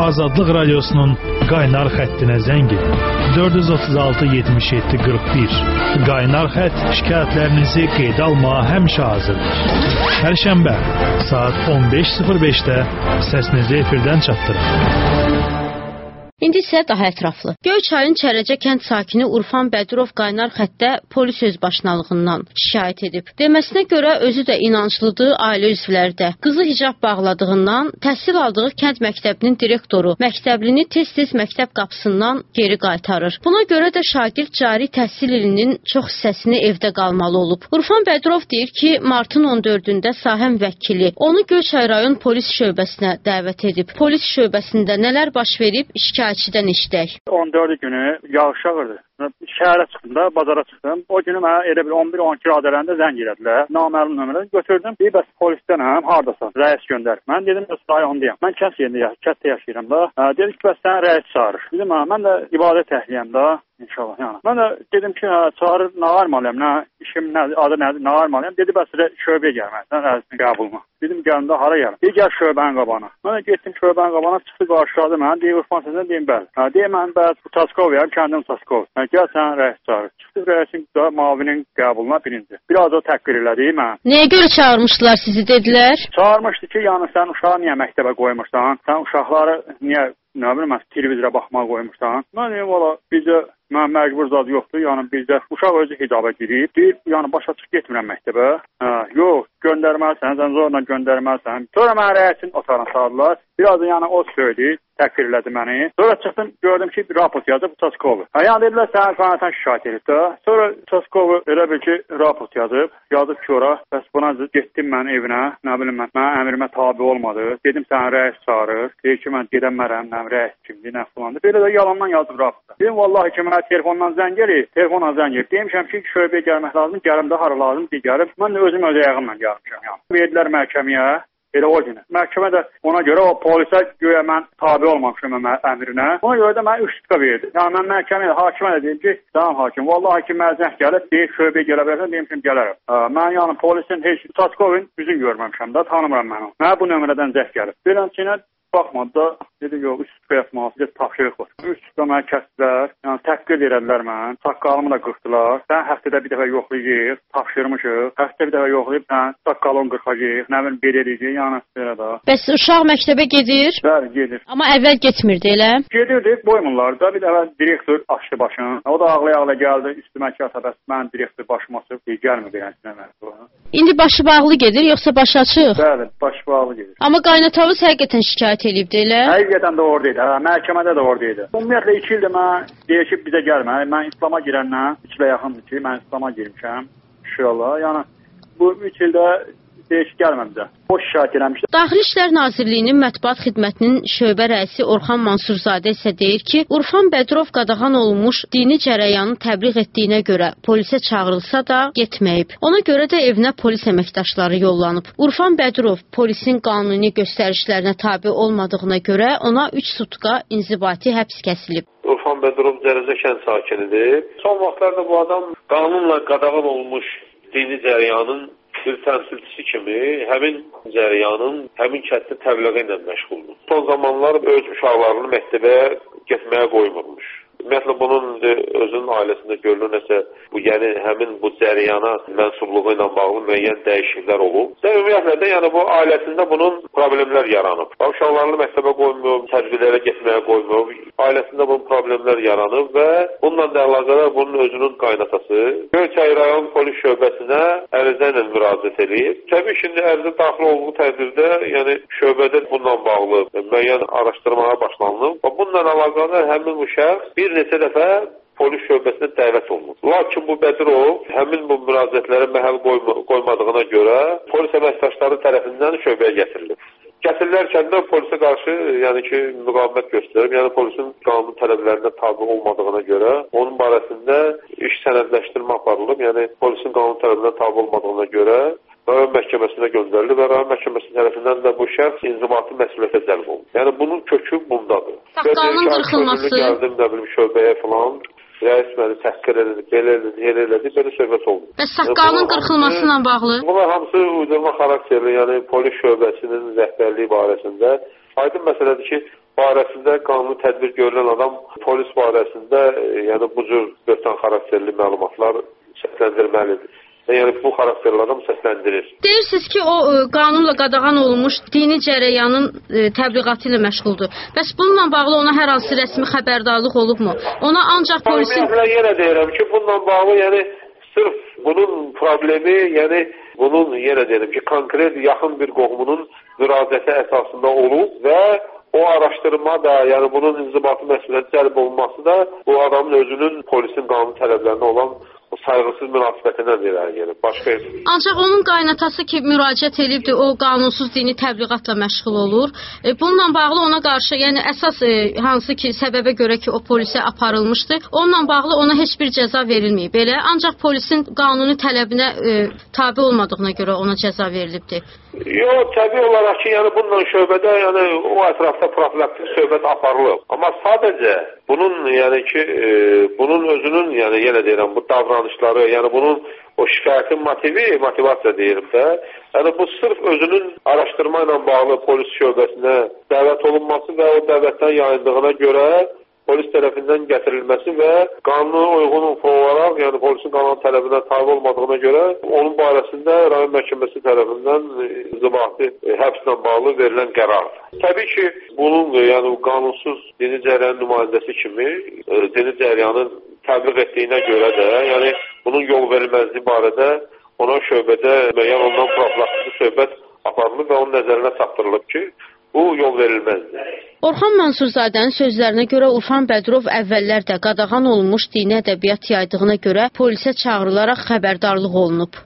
Azadlıq radiosunun qaynar xəttinə zəng edin. 436 77 41. Qaynar xətt şikayətlərinizi qeydə almağa həmişə hazırdır. Hər şənbə saat 15:05-də səsinizi efirdən çatdırın. İndi isə daha ətraflı. Göyçayın Çərəcə kənd sakini Urfan Bədirov qaynar xəttdə polis özbaşınalığından şikayət edib. Deməsinə görə özü də inanclıdır, ailə üzvləri də. Qızı hicab bağladığından təhsil aldığı kənd məktəbinin direktoru məktəblini tez-tez məktəb qapısından geri qaytarır. Buna görə də şagird cari təhsil ilinin çox hissəsini evdə qalmalı olub. Urfan Bədirov deyir ki, martın 14-də sahə vəkili onu Göyçay rayon polis şöbəsinə dəvət edib. Polis şöbəsində nələr baş verib şikayət şikayətçidən eşidək. 14 günü yağış yağırdı. Şəhərə çıxdım da, bazara çıxdım. O günü mənə elə bir 11-12 radələrində zəng elədilər. Naməlum nömrədən götürdüm. Bir bəs polisdənəm, hardasan? Rəis göndər. Mən dedim, bəs rayondayam. Mən kənd yerində kətdə yaşayıram da. Hə, dedi ki, bəs sən rəis çağırır. Dedim, hə, mən də ibadət əhliyəm da. İnşallah yəni. Mən də dedim ki, hə, çağırır, nə armalıyam, nə işim nədir, adı nədir, nə armalıyam. Dedi, bəs şöbəyə gəlməlisən, rəisin qəbuluna. Dedim, gəlin də hara gəlim? Deyir, gəl şöbənin qabağına. Mən də getdim şöbənin qabağına, çıxdı qarşıladı mənə. Deyir, Urfan səsən deyim, bəli. Hə, deyir, mən bəs bu Taskoviyəm, kəndim Taskov. Hə, gəl sən rəis çağır. Çıxdı rəisin mavinin qəbuluna birinci. Biraz o təqqir elədi mən. Nəyə görə çağırmışdılar sizi dedilər? Çağırmışdı ki, yəni sən uşağı niyə məktəbə qoymursan? Sən uşaqları niyə nə bilim, televizora baxmağa qoymursan? Mən deyim, valla bizə Mən məcbur zad yoxdur. Yəni bizdə uşaq özü hicaba girib, deyir, yəni başa çıx getmirəm məktəbə. Hə, yox, göndərməlisən, sən zorla göndərməlisən. Sonra mənə rəisin otağına saldılar. Biraz yəni o söyledi, təkfir elədi məni. Sonra çıxdım, gördüm ki, raport yazıb Uçaskovu. Hə, yəni dedilər sənin qanatan şikayət edib də. Sonra Uçaskovu elə bil ki, raport yazıb, yazıb ki, ora. Bəs buna getdim mən evinə, nə bilim mən, mənim əmrimə tabe olmadı. Dedim sənin rəis çağırır. Deyir ki, mən gedəmərəm, nə rəis kimdir, nə filandır. Belə də yalandan yazıb raportda. Dedim vallahi ki, mənə telefondan zəng gəlir, telefonla zəng gəlir. Demişəm ki, şöbəyə gəlmək lazım, gəlim də hara lazım, digərim. Mən özüm öz ayağımla gəlmişəm yəni. Verdilər məhkəməyə, Elə o günü. Məhkəmə də ona görə o polisə göyə mən tabe olmamışam əmrinə. Ona görə də mən 3 sutka verdi. Yəni mən məhkəməyə, hakimə də dedim ki, tamam hakim, vallahi ki mərcəh gəlib, deyir şöbəyə gələ bilərsən, demişəm gələrəm. Ə, mən yəni polisin heç Taçkovun üzün görməmişəm də, tanımıram mən onu. Mənə bu nömrədən zəng gəlib. Beləncə baxmadı da dedi yox 3 sutka yatmalısı tapşırıq var. 3 sutka məni kəsdilər. Yəni təhqir elədilər mən. Saqqalımı da qırxdılar. Sən həftədə bir dəfə yoxlayır, tapşırmışıq. Həftə bir dəfə yoxlayıb sən saqqalını qırxacaq, nə bilim belə eləyəcək, yəni belə də. Bəs uşaq məktəbə gedir? Bəli, gedir. Amma əvvəl getmirdi elə? Gedirdi, qoymurlar da. Bir dəfə direktor açdı başını. O da ağlaya-ağlaya gəldi, üstümə kəsəbəs mən direktor başıma çıxıb gəlmir beləsinə mən. İndi başı bağlı gedir, yoxsa başı açıq? Bəli, başı bağlı gedir. Amma qaynatavız həqiqətən şikayət eləyibdi elə? Həqiqətən də orada idi. Hə, məhkəmədə də orada idi. Ümumiyyətlə 2 ildir mən deyir ki, bizə gəlmə. Mən İslam'a girəndən 2 ilə yaxındır ki, mən İslam'a girmişəm. İnşallah. Yəni bu 3 ildə deyiş gəlməmizə. Boş şikayət eləmişdi. Daxili İşlər Nazirliyinin mətbuat xidmətinin şöbə rəisi Orxan Mansurzadə isə deyir ki, Urfan Bədirov qadağan olunmuş dini cərəyanı təbliğ etdiyinə görə polisə çağırılsa da getməyib. Ona görə də evinə polis əməkdaşları yollanıb. Urfan Bədirov polisin qanuni göstərişlərinə tabe olmadığına görə ona 3 sutka inzibati həbs kəsilib. Urfan Bədirov Cərəzə kənd sakinidir. Son vaxtlarda bu adam qanunla qadağan olmuş dini cərəyanın bir təmsilçisi kimi həmin cərəyanın həmin kənddə təbliği ilə məşğuldur. Son zamanlar öz uşaqlarını məktəbə getməyə qoymurmuş. Ümumiyyətlə bunun özünün ailəsində görülür nəsə bu yəni həmin bu cərəyana mənsubluğu ilə bağlı müəyyən dəyişikliklər olub. Və ümumiyyətlə də yəni bu ailəsində bunun problemlər yaranıb. Uşaqlarını məktəbə qoymur, təcrübələrə getməyə qoymur. Ailəsində bunun problemlər yaranıb və bununla da əlaqədar bunun özünün qaynatası Göyçay rayon polis şöbəsinə ərizə ilə müraciət edib. Təbii ki, indi ərizə daxil olduğu təqdirdə, yəni şöbədə bununla bağlı müəyyən araşdırmağa başlanılıb. Və bununla əlaqədar həmin bu şəxs bir bir neçə dəfə polis şöbəsinə dəvət olunub. Lakin bu Bədirov həmin bu müraciətlərə məhəl qoyma qoymadığına görə polis əməkdaşları tərəfindən şöbəyə gətirilib. Gətirilərkən də polisə qarşı, yəni ki, müqavimət göstərib, yəni polisin qanun tələblərinə tabe olmadığına görə onun barəsində iş sənədləşdirmə aparılıb. Yəni polisin qanun tələblərinə tabe olmadığına görə rayon məhkəməsinə göndərildi və rayon məhkəməsi tərəfindən də bu şəxs inzibati məsuliyyətə cəlb olundu. Yəni bunun kökü bundadır. Saqqalının qırxılması. Gəldim nə bilim şöbəyə falan rəis məni təhqir elədi, belə elədi, elə elədi, belə söhbət oldu. Bəs saqqalının qırxılması ilə bağlı? Bunlar hamısı uydurma xarakterli, yəni polis şöbəsinin rəhbərliyi barəsində Aydın məsələdir ki, barəsində qanuni tədbir görülən adam polis barəsində, e, yəni bu cür böhtan xarakterli məlumatlar səsləndirməlidir. Yəni bu xarakterli adam səsləndirir. Deyirsiniz ki, o ə, qanunla qadağan olunmuş dini cərəyanın ə, təbliğatı ilə məşğuldur. Bəs bununla bağlı ona hər hansı rəsmi xəbərdarlıq olubmu? Ona ancaq polisin yenə deyirəm ki, bununla bağlı yəni sırf bunun problemi, yəni bunun yenə deyirəm ki, konkret yaxın bir qohumunun müraciəti əsasında olub və o araşdırma da, yəni bunun inzibati məsuliyyət cəlb olunması da bu adamın özünün polisin qanun tələblərinə olan sayğısız münasibətindən irəli gəlir. Başqa Ancaq onun qaynatası ki, müraciət edibdi, o qanunsuz dini təbliğatla məşğul olur. E, bununla bağlı ona qarşı, yəni əsas e, hansı ki, səbəbə görə ki, o polisə aparılmışdı, onunla bağlı ona heç bir cəza verilməyib. Belə ancaq polisin qanuni tələbinə e, tabe olmadığına görə ona cəza verilibdi. Yox, təbii olaraq ki, yəni bununla şöbədə, yəni o ətrafda profilaktik söhbət aparılıb. Amma sadəcə bunun, yəni ki, e, bunun özünün, yəni yenə deyirəm, bu davranışları, yəni bunun o şikayətin motivi, motivasiya deyirəm də, yəni bu sırf özünün araşdırma ilə bağlı polis şöbəsinə dəvət olunması və o dəvətdən yayındığına görə polis tərəfindən gətirilməsi və qanuna uyğun olaraq, yəni polisin qanun tələbinə tabe olmadığına görə onun barəsində rayon məhkəməsi tərəfindən e, inzibati e, həbslə bağlı verilən qərardır. Təbii ki, bunun e, yəni qanunsuz dini cərəyan nümayəndəsi kimi dini cərəyanın təbliğ etdiyinə görə də, yəni bunun yol verilməzliyi barədə ona şöbədə müəyyən olunan profilaktik söhbət aparılıb və onun nəzərinə çatdırılıb ki, bu yol verilməzdir. Orxan Mansurzadənin sözlərinə görə Urfan Bədirov əvvəllər də qadağan olunmuş dini ədəbiyyat yaydığına görə polisə çağırılaraq xəbərdarlıq olunub.